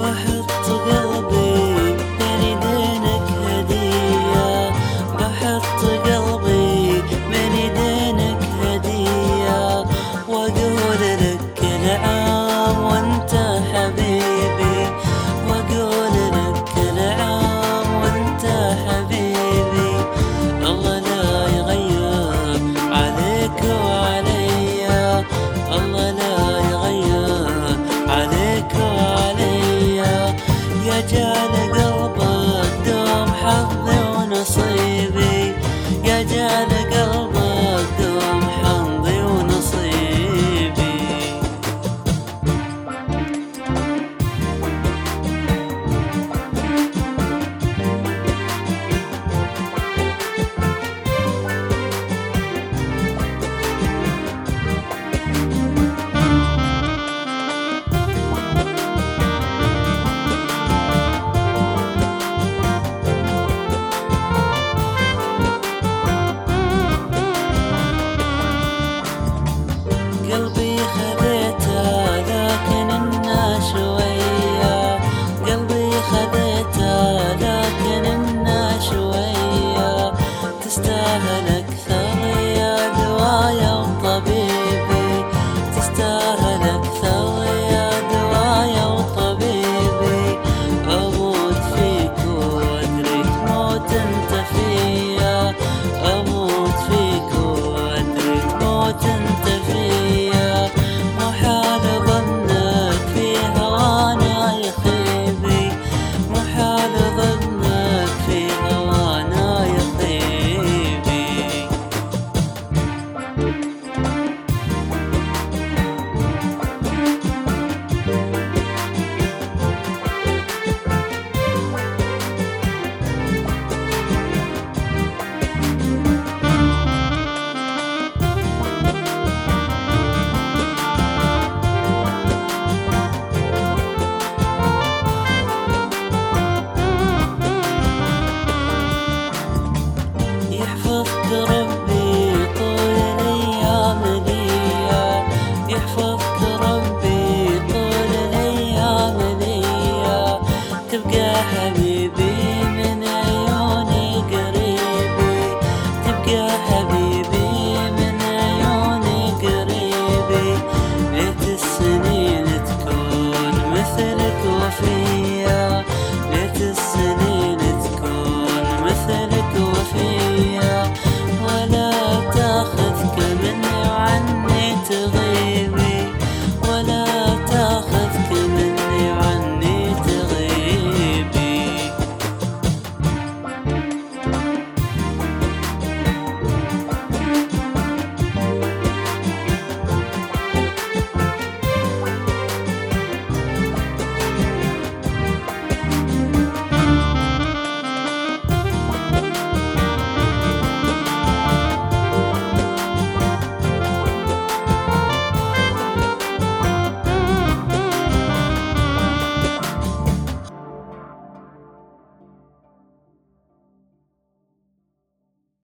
my hand. افكرك